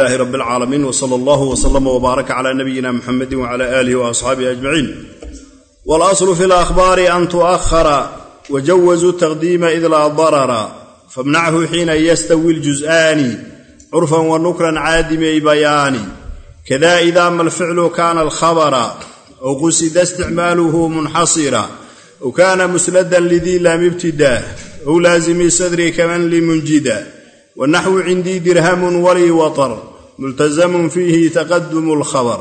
ilahi rab alcaalamiin wsala allahu wslama wbaaraka cala nabiyina muxamedi wcala aalihi waasxaabihi ajmaciin walaslu fi lakhbaari an tu'ahara wajawazuu taqdiima id laa darara famnachu xiina yastawi ljuz'aani curfan wa nukran caadimay bayaani kada ida ma alficlu kana alkhabara aw qusida isticmaaluhu munxasira aw kana musladan lidii lam ibtidaa aw laazimi sadri kaman limunjida wanaxwu cindii dirhamun walii watar multazamun fiihi taqadumu alkhabar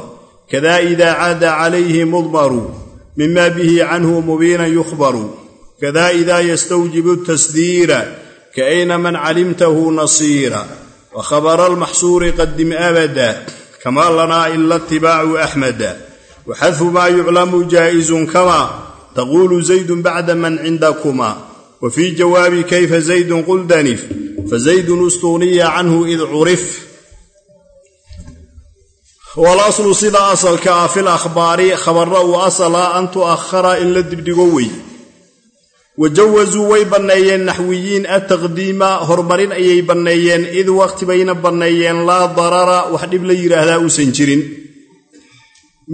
kada ida caada calayhi mudmaru mima bihi canhu mubiinan yukhbaru kada ida yastawjibu tasdiira kaayna man calimtahu nasiira wakhabara almaxsuuri qadim abada kama lanaa ila itibaacu axmada waxadfu maa yuclamu jaa'izun kama taquulu zaydun bacda man cindakuma wa fii jawaabi kayfa zaydun qul danif fazaydun ustuuniya canhu id curif walaslu sida asalka ah fi lakhbaari khabarra uu asala an tu'ahara in la dibdhigo wey wajawasuu way banneeyeen naxwiyiin ataqdiima horumarin ayay banneeyeen id waqti bayna banneeyeen laa darara wax dhib la yidhaahdaa uusan jirin.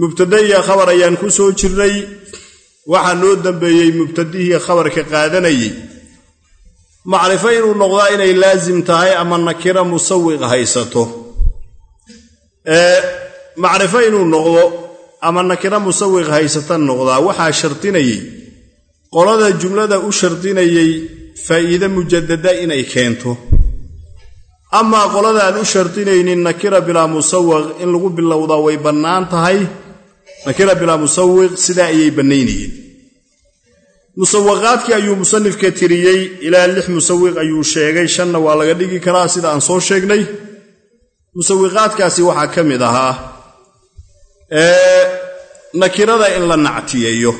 Mubtada iyo khabar ayaan ku soo jirnay waxaa noo dambeeyey mubtadihii khabarka qaadanayey. Macrifo inuu noqdaa inay laasim tahay ama nakira musawiq haysato macrifo inuu noqdo ama nakira musawiq haysata noqdaa waxaa shardinayey. Qolada jumlada u shardinayey faa'iide mujadada inay keento. Amaa qolada aan u shardinaynin nakira bilaa musawiq in lagu bilowdaa way bannaan tahay. Nakira bilaa musawiq sidaa ayay bannaynayeen. Musawiqaadkii ayuu musanifka tiriyey ilaa lix musawiq ayuu sheegay shanna waa laga dhigi karaa sida aan soo sheegnay. Musawiqaadkaasi waxaa ka mid ahaa nakirada in la nactiyeeyo.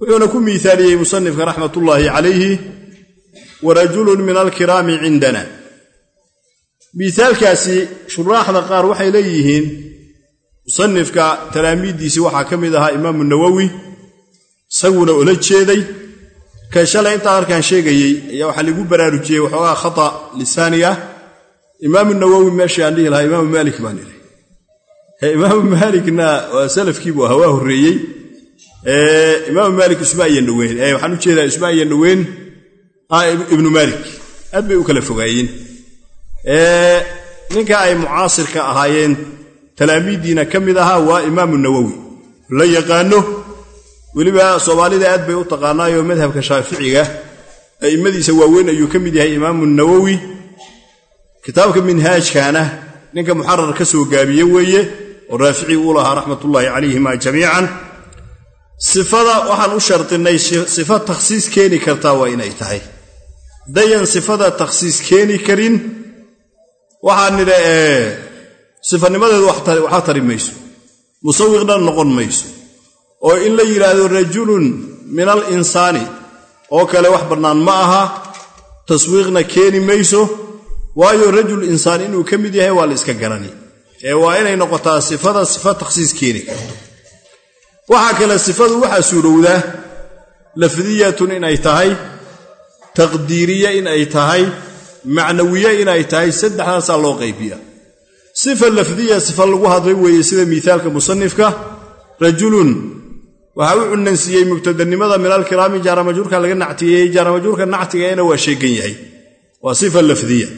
Wuxuuna ku miaaliyey musanifka raxmatullaahi calayhi wa rajulun min alkiraami cindana. Miaalkaasi shuraaxda qaar waxay leeyihiin musanifka talaamiiddiisii waxaa ka mid ahaa imaamu nawowi isaguna ola jeeday kan shalay intaa markaan sheegayey ayaa waxaa lagu baraarujiyey waxoogaa khata lisaani ah. Imaamu nawowi meesha aan dhihi lahaa imaamu maalik baan ihi imaamu maalikna waa salafkiibuu ahaa waa horreeyey. Imaamu maalik isma ayan dhoweyn waxaan u jeedaa isma ayan dhoweyn ibnu maalik. Aad bay u kala fogaayeen. Ninka ay mucaasirka ahaayeen talaamiiddiina ka mid ahaa waa imaamu nawowi la yaqaano weliba soomaalida aad bay u taqaanaayoo madhabka shaaficiga a'immadiisa waaweyn ayuu ka mid yahay imaamu nawowi kitaabka minhaajkana ninka muxarar ka soo gaabiye weeye oo raafici uu lahaa raxmatullaahi calayhima jamiican. Sifada waxaan u shardinay sifa takhsiis keeni kartaa waa inay tahay. Dayan sifada takhsiis keeni karin waxaan nidha sifanimadeedu waxba tari mayso. Musawiqna noqon mayso. Oo in la yidhaahdo rajulun min al insaani oo kale wax bannaan ma aha taswiiqna keeni mayso. Waayo rajul insaan inuu ka mid yahay waa la iska garani ee waa inay noqotaa sifada sifa takhsiis keeni karto waxaa kale sifadu waxaa suurowdaa lafdiyatun inay tahay taqdiiriye inay tahay macnawiye inay tahay saddexdaasaa loo qaybiya sifa lafdiya sifa lagu hadlay weeye sida miaalka musanifka rajulun waxaa u cunansiiyey mubtadanimada minalkiraami jaaramajuurka laga nactiyeeyey jaaramajuurka nactigeena waa sheegan yahay. Waa sifa lafdiya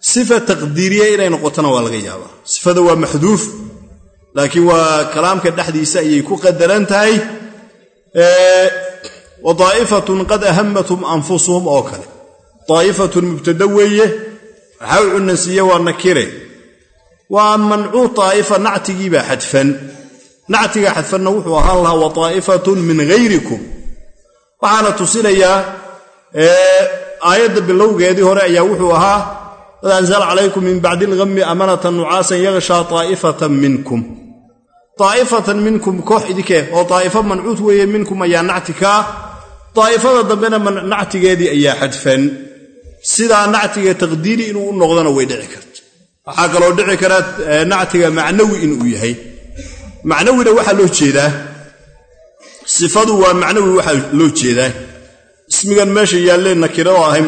sifa taqdiiriye inay noqotona waa laga yaabaa. Sifada waa maxduuf laakiin waa kalaamka dhexdiisa ayay ku qadaran tahay. Wa daa'ifatun qad ahamathum anfusuhum oo kale. Daa'ifatun mubtada weeye waxaa u cunansiiye waa nakire. Waa mancuu daa'ifa nactigiibaa xadfan. Nactiga xadfanna wuxuu ahaan lahaa wa daa'ifatun min hayrikum waxaana tusinayaa aayadda bilowgeedii hore ayaa wuxuu ahaa qad anzala calaykum min bacdi ilhammi amanatan nucaasan yakshaa daa'ifatan minkum daa'ifatan minkum koox idinkee oo daa'ifo mancuud weeye minkum ayaa nacti ka ah daa'ifada dambena nactigeedii ayaa xadfan sidaa nactiga taqdiiri inuu u noqdona way dhici karta waxaa kaloo dhici karaa nactiga macnawi inuu yahay macnawina waxaa loo jeedaa sifadu waa macnawi waxaa loo jeedaa ismigan meesha yaallee nakirado ahay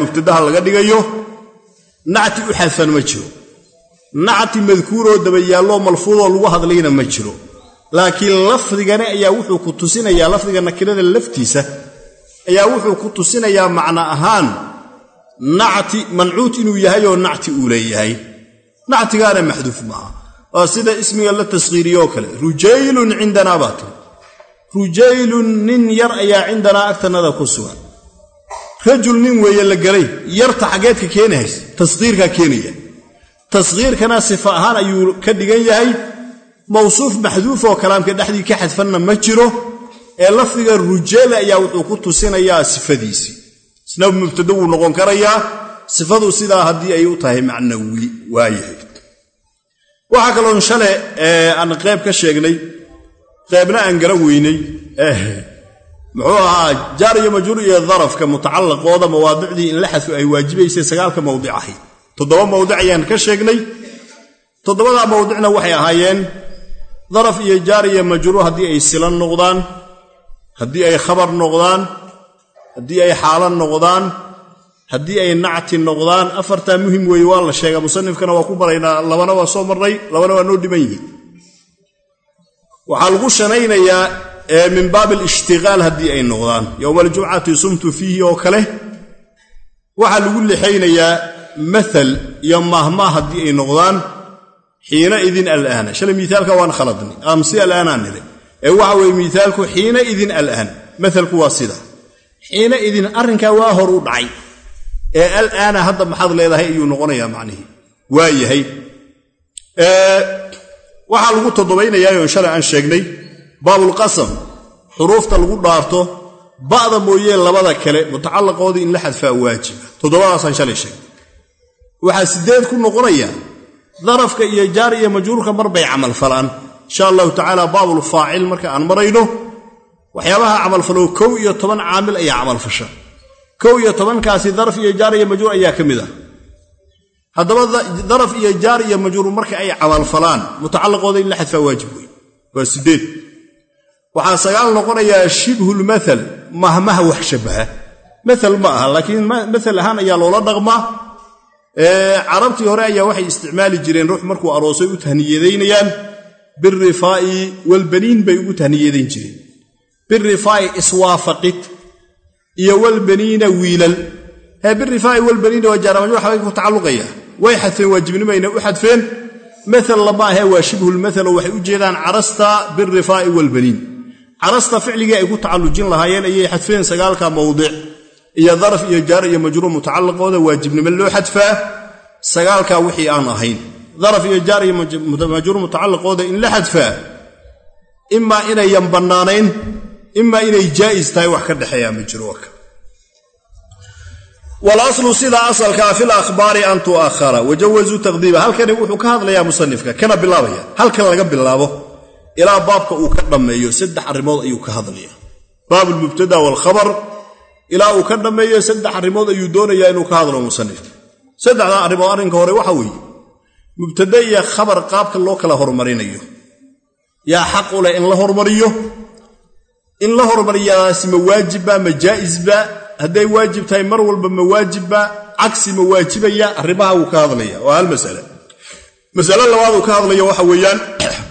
laga dhigayo nacti u xadfan ma jiro. Nacti madkuuroo dabayaalloo malfuudoo lagu hadlayna ma jiro. Laakiin lafdigani ayaa wuxuu ku tusinayaa lafdiga nakirada laftiisa ayaa wuxuu ku tusinayaa macno ahaan nacti mancuut inuu yahay oo nacti uu leeyahay. Nactigaana maxduuf maaha. Waa sida ismiga la taskhiiriyoo kale rujaylun cindanaa baa tiri. Rujaylun nin yar ayaa cindanaa agtannada ku sugan rajul nin weeye la gelay yarta xaggeedka keenahays taskhiirkaa keenaya. Taskhiirkana sifa ahaan ayuu ka dhigan yahay mawsuuf maxduuf oo kalaamka dhexdii ka xadfanna ma jiro ee lafdiga rujeele ayaa wuxuu ku tusinayaa sifadiisii isna mubtado wuu noqon karayaa sifadu sidaa haddii ay u tahay macnawi waayahay. Waxaa kaloon shale aan qayb ka sheegnay qaybna aan gara weynay muxuu ahaa jaar iyo majruur iyo darafka mutacallaqooda mawaadicdii in la xadfo ay waajibaysay sagaalka mawdic ahayd toddoba mawdic ayaan ka sheegnay. Toddobadaa mawdicna waxay ahaayeen daraf iyo jaar iyo majruur haddii ay silan noqdaan haddii ay khabar noqdaan haddii ay xaalo noqdaan haddii ay nacti noqdaan. Afartaa muhiim weeye waa la sheegaa musanifkana waa ku baraynaa. Labana waa soo marray labana waa noo dhiman yihiin. Waxaa lagu shanaynayaa min baab alishtiqaal haddii ay noqdaan. Yowma aljumcati sumtu fiihi oo kale waxaa lagu lixaynayaa maal iyo maahmaah haddii ay noqdaan xiina idin alaana shalay miaalka waan khaladnay. Amsi alaanaan nile ee waxa weye miaalku xiina idin alaan. Maalku waa sida. Xiina idin arrinkaa waa hor u dhacay. Ee alaana hadda maxaad leedahay ayuu noqonayaa macnihii waa yahay. Waxaa lagu toddobaynayaa shalay aan sheegnay baabulqasam xuruufta lagu dhaarto ba'da mooyee labada kale mutacallaqoodii in la xadfaa waajiba. Toddobadaasaan shalay sheegnay waxaa sideed ku noqonaya darafka iyo jaar iyo majruurka mar bay camalfalaan insha allahu tacaala baabul faacil marka aan marayno waxyaabaha camalfaloo kow iyo toban caamil ayaa camalfasha kow iyo tobankaasi daraf iyo jaar iyo majruur ayaa ka mid ah. Haddaba daraf iyo jaar iyo majruur marka ay camalfalaan mutacallaqooda in la xadfaa waajib wey waa sideed waxaa sagaal noqonayaa shibhulmaal mahmaha wax shabaha maal ma aha laakiin maal ahaan ayaa loola dhaqmaa. Carabtii hore ayaa waxay isticmaali jireen ruux markuu aroosay u tahniyadaynayaan. Birifaa'i walbaniin bay ugu tahniyadayn jireen. Birifaa'i iswaafaqid iyo walbaniina wiilal. Birifaa'i walbaniina waa jaaramaj waxbay ku tacalluqaya. Way xadfeen waajibnimayna u xadfeen. Maal lama ahee waa shibhulmaal oo waxay u jeedaan carasta birifaa'i walbaniin carasta ficligii ay ku tacallujin lahaayeen ayay xadfeen sagaalka mawdic iyo daraf iyo jaar iyo majruur mutacallaqooda waajibnimo loo xadfaa sagaalkaa wixii aan ahayn. Daraf iyo jaar iyo majruur mutacallaqooda in la xadfaa imaa inayan bannaanayn imaa inay jaa'is tahay wax ka dhexeeyaa ma jiro waka walaslu sida asalkaa fi lakhbaari an tu'ahara wajawazuu taqdiiba. Halkani wuxuu ka hadlayaa musanifka kana bilaabaya. Halkan laga bilaabo ilaa baabka uu ka dhammeeyo saddex arrimood ayuu ka hadlaya baab lmubtada ilaa uu ka dhammeeyo saddex arrimood ayuu doonayaa inuu ka hadlo musanifka saddexdaa arrimood arrinka hore waxa weeye mubtade iyo khabar qaabka loo kala hormarinayo. Yaa xaq u leh in la hormariyo in la hormariyaasi ma waajibba ma jaa'isba hadday waajib tahay mar walba ma waajibba cagsi ma waajibaya arrimaha wuu ka hadlaya waa hal masale. Masale labaad uu ka hadlayo waxa weeyaan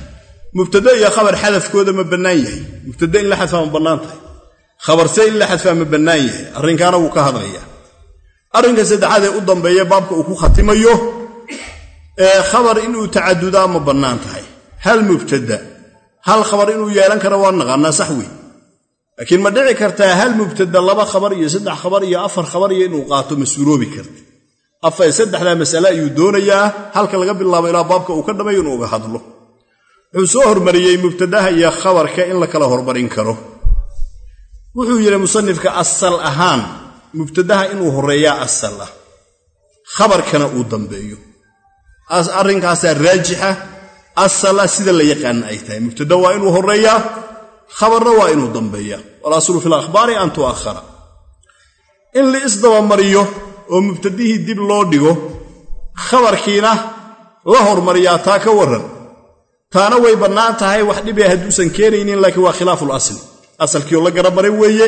mubtade iyo khabar xadafkooda ma bannaan yahay. Mubtade in la xadfaa ma bannaan tahay. Khabarse in la xadfaa ma bannaan yahay. Arrinkaana wuu ka hadlaya arrinka saddexaad ee u dambeeya baabka uu ku khatimayo khabar inuu tacadudaa ma bannaan tahay. Hal mubtada hal khabar inuu yeelan karo waa naqaanaa sax wey laakiin ma dhici kartaa hal mubtada laba khabar iyo saddex khabar iyo afar khabar iyo inuu qaato ma suuroobi karta. Afar saddexdaa masale ayuu doonayaa halka laga bilaabo ilaa baabka uu ka dhammayo inuu uga hadlo wuxuu soo hormariyey mubtadaha iyo khabarka in la kala hormarin karo. Wuxuu yidhi musanifka asal ahaan mubtadaha inuu horreeyaa asal ah. Khabarkana uu dambeeyo. Arrinkaasaa raajixa asala sida la yaqaana ay tahay. Mubtada waa inuu horreeyaa khabarna waa inuu dambeeyaa. Walaslu fi lakhbaari an tu'ahara in la isdabamariyo oo mubtadihii dib loo dhigo khabarkiina la hormariyaa taa ka warran taana way bannaan tahay wax dhibee hadduusan keenaynin laakiin waa khilaaful asli. Asalkiioo la garamaray weeye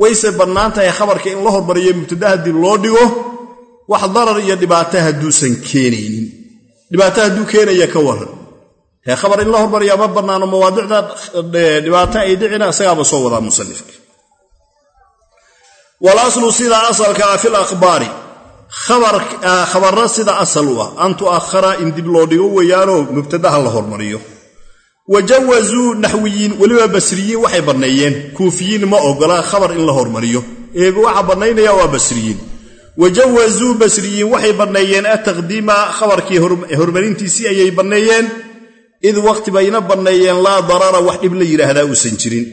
wayse bannaan tahay khabarka in la hormariyo mubtadaha dib loo dhigo wax darar iyo dhibaato hadduusan keenaynin. Dhibaato hadduu keenaya ka waran hee khabar in la hormariyaa ma bannaano mawaadicda dhibaato ay dhicina isagaaba soo wadaa musanifka walaslu sida asalka ah fil akhbaari khabarra sida asal u ah an tu'ahara in dib loo dhigo weeyaanoo mubtadaha la hormariyo. Wa jawazuu naxwiyiin weliba basriyiin waxay banneeyeen kuufiyiin ma ogola khabar in la hormariyo. Ee waxa bannaynaya waa basriyiin. Wa jawazuu basriyiin waxay banneeyeen ataqdiima khabarkii hormarintiisii ayay banneeyeen id waqti bayna banneeyeen laa darara wax dhib la yidhaahdaa uusan jirin.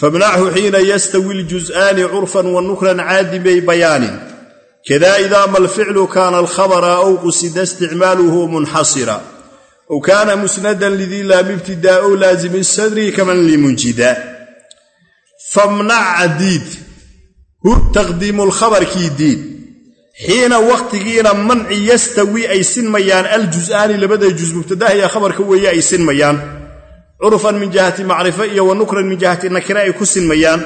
Famnachu xiina yastawi ljuz'aani curfan wa nukran caadimay bayaanin kada ida ma alficlu kaana alkhabra aw qusida isticmaaluhu munxasira. Aw kaana musnadan lidii laam ibtidaa ow laazimi sadri kaman limunjida. Famnac diid. Hu taqdiimu lkhabarkii diid. Xiina wakhtigiina manci yastawi ay sinmayaan aljuz'aani labada juz mubtadaha iyo khabarka weeye ay sinmayaan curfan min jihati macrifo iyo wa nukran min jihati nakire ay ku sinmayaan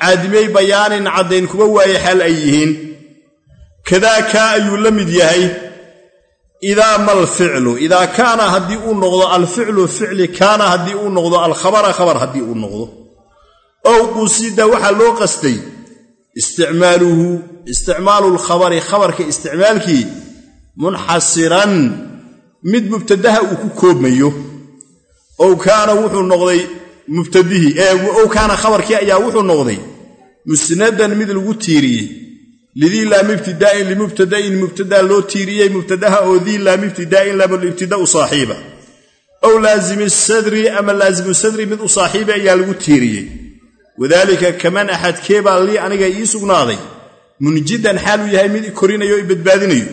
caadimey bayaanin caddayn kuba waaye xaal ay yihiin kadaa kaa ayuu la mid yahay idaa ma alficlu idaa kaana haddii uu noqdo alficlu ficli kaana haddii uu noqdo alkhabara khabar haddii uu noqdo. Ow qusida waxaa loo qastay isticmaaluhu isticmaalu lkhabari khabarka isticmaalkii munxasiran mid mubtadaha uu ku koobmayo. Ow kaana wuxuu noqday mubtadihii ow kaana khabarkii ayaa wuxuu noqday musnadan mid lagu tiiriyey lidii laam ibtidaa'in limubtada'in mubtadaa loo tiiriyey mubtadaha oo dii laam ibtidaa'in laamulibtida'u saaxiiba ow laazimi sadri ama laazimu sadri mid u saaxiiba ayaa lagu tiiriyey wadaalika kaman axadkeebaa lii aniga ii sugnaaday munjidan xaaluu yahay mid i korinayo o i badbaadinayo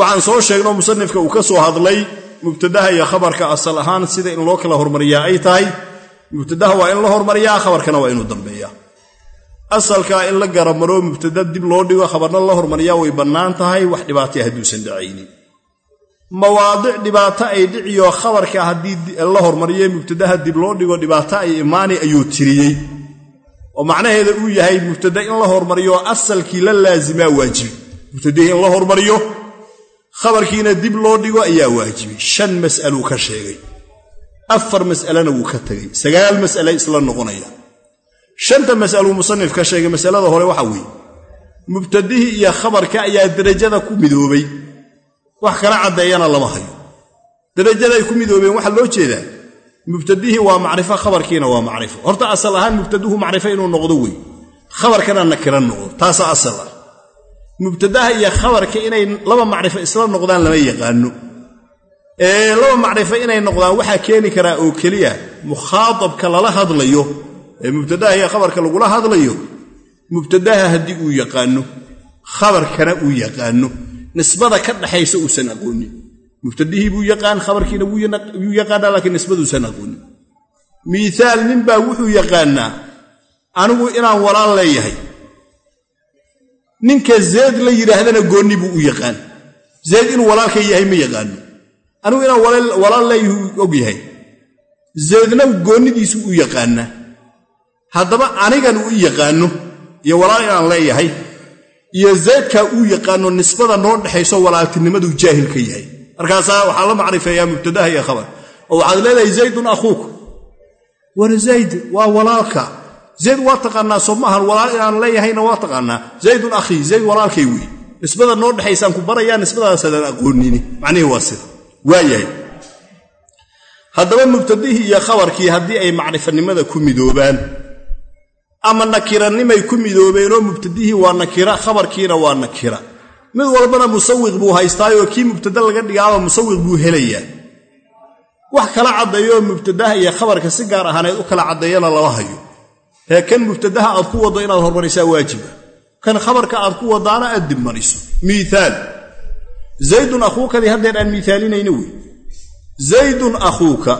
waxaan soo sheegno musanifka uu ka soo hadlay mubtadaha iyo khabarka asal ahaan sida in loo kala hormariyaa ay tahay mubtadaha waa in la hormariyaa khabarkana waa inuu dambeeyaa asalkaa in la garamaro mubtada dib loo dhigo khabarna la hormariyaa way bannaan tahay wax dhibaatay hadduusan dhacaynin mawaadic dhibaato ay dhiciyo khabarka haddii la hormariyo mubtadaha dib loo dhigo dhibaato ay imaani ayuu tiriyey. Oo macnaheeda uu yahay mubtada in la hormariyo asalkii la laazimaa waajibi. Mubtadihii in la hormariyo khabarkiina dib loo dhigo ayaa waajibay shan mas'aluu ka sheegay. Afar mas'alena wuu ka tegay sagaal mas'ale isla noqonaya shanta mas'aluu musanif ka sheegay masalada hore waxaa weeye. Mubtadihii iyo khabarka ayaa derajada ku midoobay. Wax kala caddeeyana lama hayo. Derajada ay ku midoobeen waxaa loo jeedaa mubtadihii waa macrifo khabarkiina waa macrifo. Horta asal ahaan mubtaduhu macrifo inuu noqdo wey khabarkana nakira noqdo taasaa asal ah. Mubtadaha iyo khabarka inay laba macrifo isla noqdaan lama yaqaano. Laba macrifo inay noqdaan waxaa keeni karaa oo keliya mukhaatabka lala hadlayo mubtadaha iyo khabarka lagula hadlayo mubtadaha haddii uu yaqaano khabarkana uu yaqaano nisbada ka dhaxaysa uusan aqoonin. Mubtadihii buu yaqaan khabarkiina wuu yaqaanaa laakiin nisbaduusan aqoonin. Miiaal ninbaa wuxuu yaqaanaa anigu inaan walaal leeyahay. Ninka zeed la yidhaahdana goonni buu u yaqaan. Zeed inuu walaalka yahay ma yaqaano. Anigu inaan walaal leeyahu og yahay zeedna goonnidiisu u yaqaanaa haddaba anigan uu i yaqaano iyo walaal leeyahay iyo zaydkaa uu yaqaano nisbada noo dhexayso walaaltinimaduu jaahil ka yahay. Markaasaa waxaa la macrifeeyaa mubtadaha iyo khabar. Oo waxaad leedahay zaydun akhuuka war zayd waa walaalka. Zayd waa taqaanaa soo walaal inaan leeyahayna waa taqaanaa. Zaydun akhii zayd walaalkay wey nisbada noo dhexaysaan ku barayaa nisbadaasadaan aqoonini. Macnihii waa sida. Waayahay haddaba mubtadihii iyo khabarkii haddii ay macrifanimada ku midoobaan ama nakiranimay ku midoobeenoo mubtadihii waa nakira khabarkiina waa nakira. Mid walbana musawiq buu haystaayoo kii mubtada laga dhigaaba musawiq buu helayaa. Wax kala caddeeyooo mubtadaha iyo khabarka si gaar ahaaneed u kala caddeeyana lama hayo. Hee kan mubtadaha aad ku waddo inaad hormarisaa waajiba. Kan khabarka aad ku waddaana aad dib mariso miiaal zaydun akhuukadii haddeer aan miaalinayno wey. Zaydun akhuuka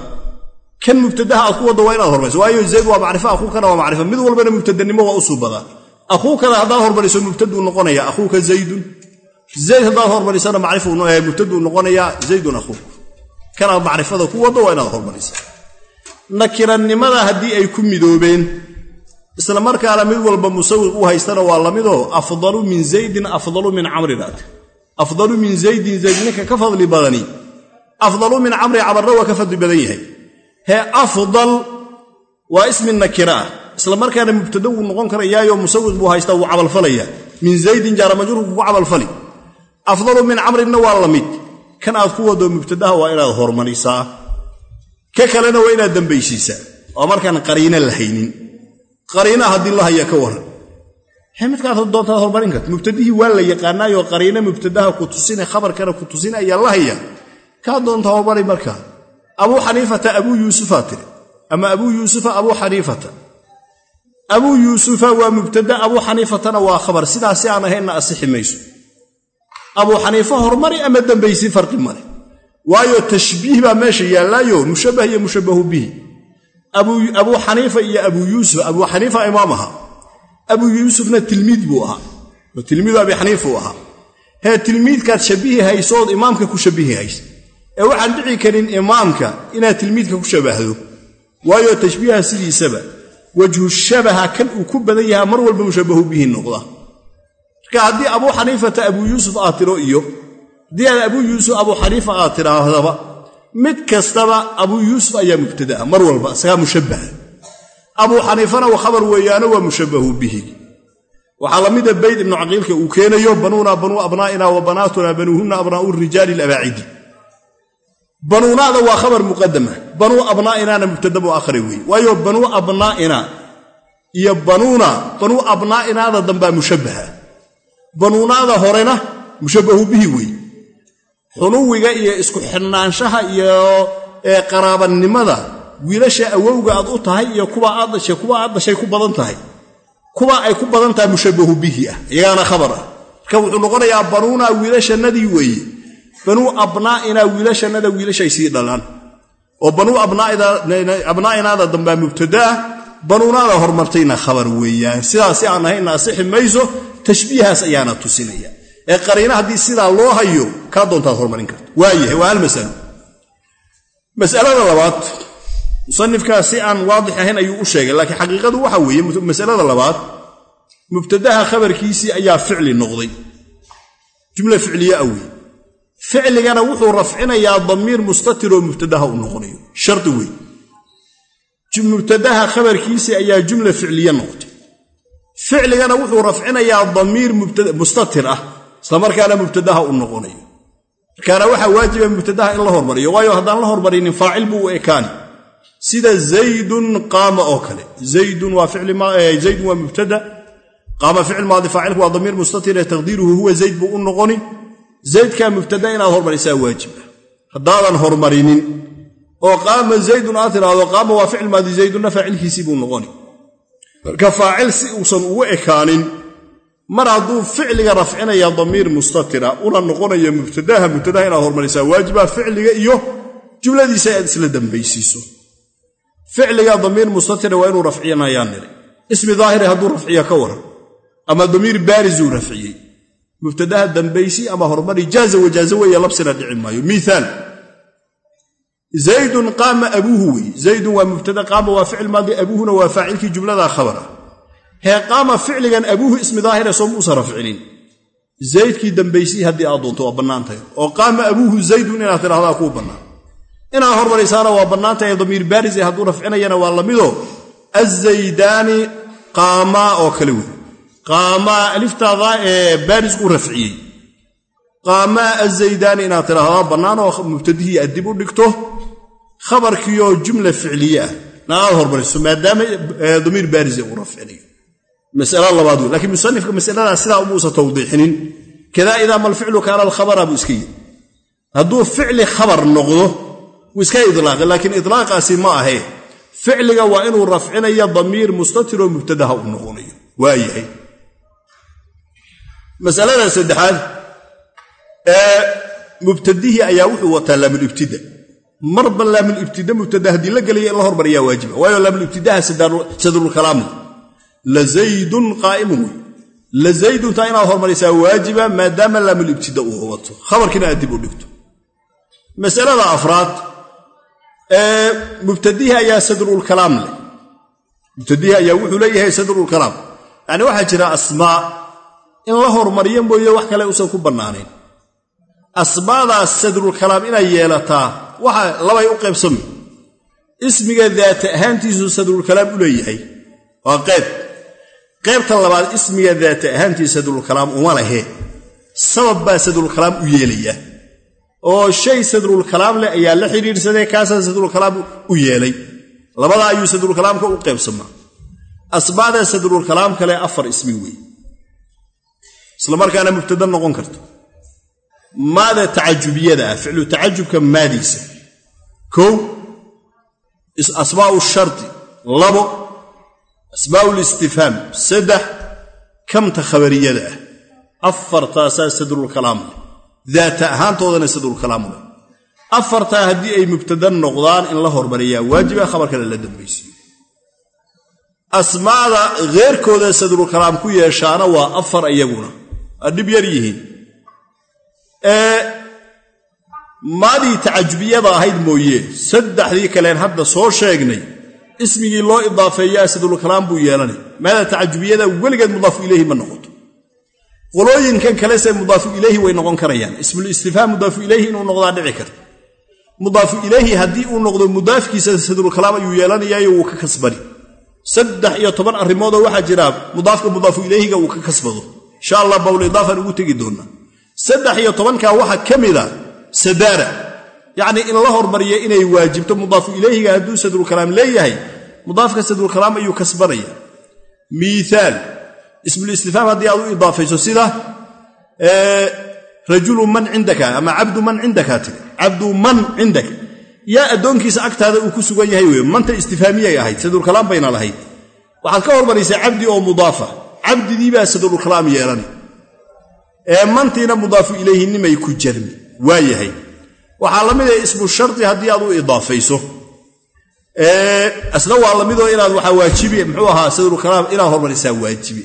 kan mubtadaha aad ku waddo waa inaad hormariso. Waayo zayd waa macrifo akhuukana waa macrifo. Mid walbana mubtadanimo waa u suubadaa akhuukada haddaad hormariso mubtaduu noqonaya akhuuka zaydun. Zayd haddaad hormarisana mubtaduu noqonayaa zaydun akhuuk. Kanaad macrifada ku waddo waa inaad hormarisa nakiranimada haddii ay ku midoobeen isla markaana mid walba musawiq u haystana waa lamidoo afdalu min zaydin afdalu min camrin ate afdalu min zaydin zayd ninka ka fadli badani. Afdalu min camri camarna waa ka fadli badan yahay hee afdal waa ismi nakira. Ah isla markaana mubtada wuu noqon karayaayo musawiq buu haystaa wuu cabalfalaya min zaydin jaaramajruurku ku cabalfali afdalu min camrinna waa la mid. Kan aad ku wado mubtadaha waa inaad hormarisaa. Ka kalena waa inaad dambaysiisaa. Oo markaan qariina la haynin. Qariina haddii la haya ka waran. Midkaad doontaad hormarin karta. Mubtadihii waa la yaqaanaayo qariina mubtadaha ku tusina khabarkana ku tusina ayaa la haya. Kaa doontaa hormari markaa abuu xaniifata abuu yuusufaa tiri. Ama abuu yuusufa abuu xaniifata abuu yuusufa waa mubtada abuu xaniifatana waa khabar. Sidaasi aan ahaynna asixi mayso. Abuu xaniifa hormari ama dambaysi farqi male waayo tashbiih baa meesha yaallaayo mushabbah iyo mushabbahu bihi. Abuu xaniifa iyo abuu yuusuf abuu xaniifa imaam ahaa abuu yuusufna tilmiid buu ahaa. Oo tilmiidu abi xaniifa uu ahaa. Hee tilmiidkaad shabihi haysood imaamka ku shabihi hays ee waxaan dhici karin imaamka inaad tilmiidka ku shabahdo waayo tashbiiha sidiisaba wajhu shabaha kan uu ku badan yahaa mar walba mushabbahu bihi noqda. Marka haddii abuu xaniifata abuu yuusuf aad tiro iyo haddii aad abuu yuusuf abuu xaniifa aad tidhaahdaba mid kastaba abuu yuusuf ayaa mubtada'a mar walba isagaa mushabbaha. Abuu xaniifana waa khabar weeyaano waa mushabbahu bihi. Waxaa la mida bayd ibnu caqiilka uu keenayo banuuna banuu abnaa'ina wa banaatuna banuuhunna abnaa'u rijaali alabaacidi banuunaada waa khabar muqadama banuu abnaa'inaana mubtada muakhari weeye waayo banuu abnaa'ina iyo banuuna banuu abnaa'inaada dambaa mushabbaha. Banuunaada horena mushabbahu bihi weeye xunuwiga iyo isku xidhnaanshaha iyo qaraabanimada wiilasha awowga aad u tahay iyo kuwa aad dhashay kuwa aad dhashay ku badan tahay. Kuwa ay ku badan tahay mushabbahu bihi ah. Iyagaana khabar ah. Marka wuxuu noqonayaa banuuna wiilashannadii weeye banuu abnaa'inaa wiilashannada wiilashay sii dhalaan. Oo banuu abnaa'inaada dambaa mubtadaah banuunaada hormartayna khabar weeyaan. Sidaasi aan ahayna asixi mayso tashbiihaas ayaana tusinaya. Ee qariina haddii sidaa loo hayo kaa doontaad hormarin karta waayahay waa hal masalo. Masalada labaad musanifkaa si aan waadix ahayn ayuu u sheegay laakiin xaqiiqadu waxa weeye masalada labaad mubtadaha khabarkiisii ayaa ficli noqday. Jumla ficliye a wey ficligana wuxuu rafcinayaa damiir mustatiroo mubtadaha u noqonayo. Shardi wey mubtadaha khabarkiisii ayaa jumla ficliye noqotay. Ficligana wuxuu rafcinayaa damiir mustatir ah islamarkaana mubtadaha u noqonayo. Markaana waxaa waajiba mubtadaha in la hormariyo waayo haddaan la hormarinin faacil buu u ekaani. Sida zaydun qaama oo kale. Zaydun waa mubtada. Qaama ficil maadi faacilku waa damiir mustatir ee taqdiiruhu huwa zayd buu u noqoni zaydkaa mubtada inaad hormarisaa waajiba haddaadan hormarinin. Oo qaama zaydun aad tidhaahdo qaama waa ficil maadi zaydunna faacilkiisii buu noqoni. Marka faacil si uusan ugu ekaanin mar hadduu ficliga rafcinaya damiir mustatira una noqonayo mubtadaha mubtadaha inaad hormarisaa waajiba ficliga iyo jumladiisa aad isla dambaysiiso. Ficliga damiir mustatira waa inuu rafcinayaan niri ismi daahiri hadduu rafciyo ka waran ama damiir baarizuu rafciyey mubtadaha dambaysi ama hormari jaaza wajaaza weeye labsina dhici maayo. Miaal zaydun qaama abuuhu wey zaydun waa mubtada qaama waa ficil maadi abuuhuna waa faacilkii jumladaa khabar ah hee qaama ficligan abuuhu ismi daahire soo muusa rafcinin zaydkii dambaysii haddii aad doonto waa bannaantahay oo qaama abuuhu zaydun inaad tidhahdaa kuu bannaan. Inaad hormaraysaana waa bannaantahay damiir baaris ee hadduu rafcinayana waa lamido azaydaani qaamaa oo kale wey qaamaa aliftaadaa ee baarisku rafciyey. Qaamaa azaydaani inaad tidhaahdaa bannaan oo mubtadihii aad dib u dhigto khabarkiioo jumla ficliye ah. Na aad maadaama damiir baarise uu rafcinayo masala labaad wey lakiin musanifka masaladaas sidaa umuusa tawdiixinin. Kadaa idaa malficlu kaana alkhabara buu iska yidhi. Hadduu ficli khabar noqdo wuu iska idlaaqay laakiin idlaaqaasi ma ahee. Ficliga waa inuu rafcinayo damiir mustatiroo mubtadaha u noqonayo. Waayahay masalada saddexaad mubtadihii ayaa wuxuu wataa laamulibtida marba laamulibtida mubtada haddii la gelaya in la hormariyaa waajiba. Waayo laamulibtidaha sadrulkalaamle lazaydun qaa'imun wey. Lazayduntaa inaad hormarisaa waajiba maadaama laamulibtida uu wato khabarkiina aad dib u dhigto. Masalada afraad mubtadihii ayaa sadrulkalaam leh. Mubtadihii ayaa wuxuu leeyahay sadrulkalaam yacni waxaa jira asmaa in la hormariyo mooye wax kale usan ku bannaanayn asmaadaas sadrulkalaam inay yeelataa waxa labay u qaybsami. Ismiga daata ahaantiisu sadrulkalaam u leeyahay. Waa qayb qaybta labaad ismiga daata ahaantii sadrulkalaam uma lehe. Sabab baa sadrulkalaam u yeelaya. Oo shay sadrulkalaam leh ayaa la xidhiidhsaday kaasaa sadrulkalaam u yeelay. Labadaa ayuu sadrulkalaamka u qaybsamaa. Asmaada sadrulkalaam kale afar ismi wey isla markaana mubtada noqon karto. Maada tacajubiyada ah ficlu tacajubka maadiisa. Kow asmaau shardi labo asmaau listifhaam saddex kamta khabariyada ah. Afartaasaa sadrulkalaam leh. Daata ahaantoodana sadrulkalaam leh. Afartaa haddii ay mubtada noqdaan in la hormariyaa waajiba khabarkana la dambaysiyo. Asmaada keyrkooda sadrulkalaam ku yeeshaana waa afar iyaguna waa dhib yar yihiin maadii tacajubiyada ahayd mooye saddexdii kaleen hadda soo sheegnay ismigii loo idaafeeyaa sadrulkalaam buu yeelanay maada tacajubiyada weligeed mudaafu ilayhi ma noqoto. Qolooyinkan kalese mudaafu ilayhi way noqon karayaan. Ismul istifhaam mudaafu ilayhi inuu noqdaa dhici karta mudaafu ilayhi haddii uu noqdo mudaafkiisa sadrulkalaam ayuu yeelanayaayo wuu ka kasbani. Saddex iyo toban arrimoodoo waxaa jira mudaafka mudaafu ilayhiga uu ka kasbado insha allah bawlidaafaan ugu tegi doonaa saddex iyo tobankaa waxaa ka mida sadaara. Yacnii in la hormariya inay waajibto mudaafu ilayhiga hadduu sadrulkalaam leeyahay mudaafka sadrulkalaam ayuu kasbanaya. Miiaal ismulistifhaam haddii aad u idaafayso sida rajulu man cindaka ama cabdu man cindaka tiri cabdu man cindaka. Yaa addoonkiisa agtaada uu ku sugan yahay wey manta istifhaamiyay ahayd sadrulkalaam bayna lahayd. Waxaad ka hormaraysaa cabdi oo mudaafa cabdidiibaa sadrulkalaam yeelani. Ee mantiina mudaafu ilayhinimay ku jarmi. Waa yahay. Waxaa la mida ismu shardi haddii aad u idaafayso. Asna waa lamidoo inaad waxaa waajibi muxuu ahaa sadrulkalaam inaad hormarisaa waajibi.